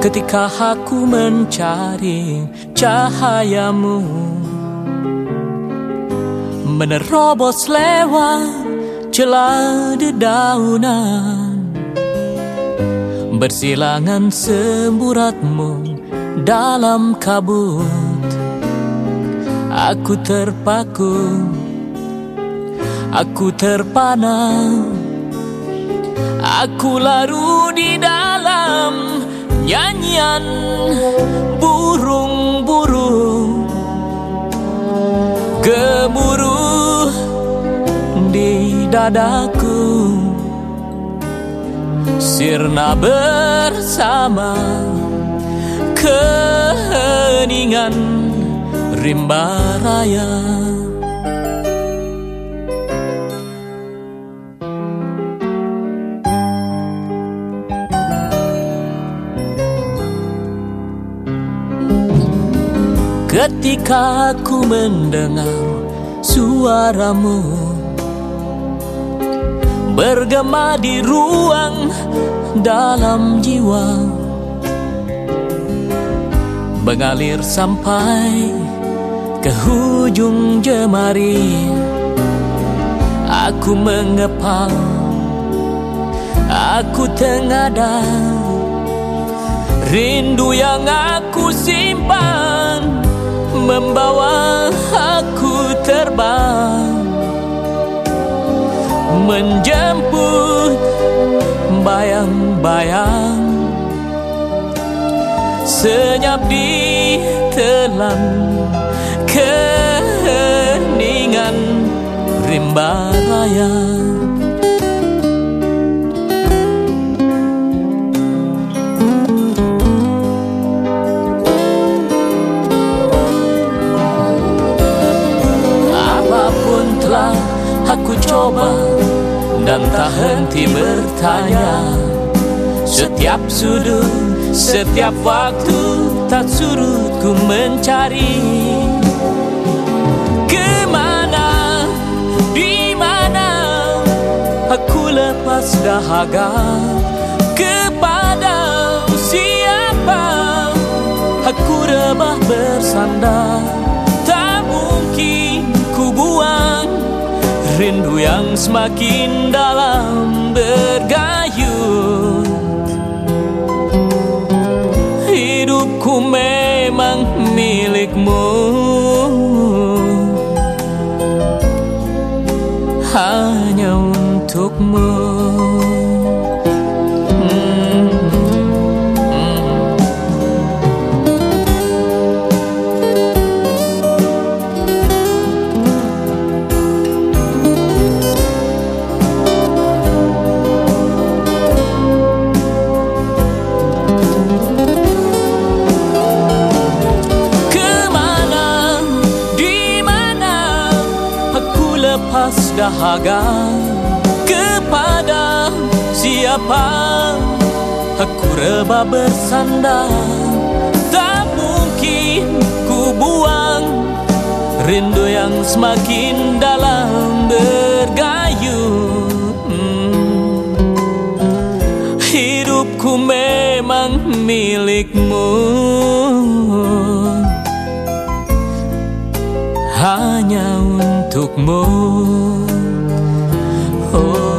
ketika aku mencari cahayamu Menerobos lewat celah dedaunan Bersilangan semburatmu dalam kabut. Aku terpaku Aku terpana Aku larut di dalam dadaku. Sirna bersama keheningan rimba raya. Ketika aku mendengar suaramu Bergema di ruang dalam jiwa. Mengalir sampai ke hujung jemari. Aku mengepal Aku tengadang Rindu yang aku simpan membawa aku terbang menjemput bayang-bayang senyap di telan keheningan rimba raya. Aku coba dan tak henti bertanya. Setiap sudut, setiap waktu tak surut ku mencari. Ke mana, di mana aku lepas dahaga? Kepada siapa aku rebah bersandar yang semakin dalam dahaga kepada siapa aku reba bersandar tak mungkin ku buang rindu yang semakin dalam bergayung hmm. hidupku memang milikmu. Hanya untukmu oh.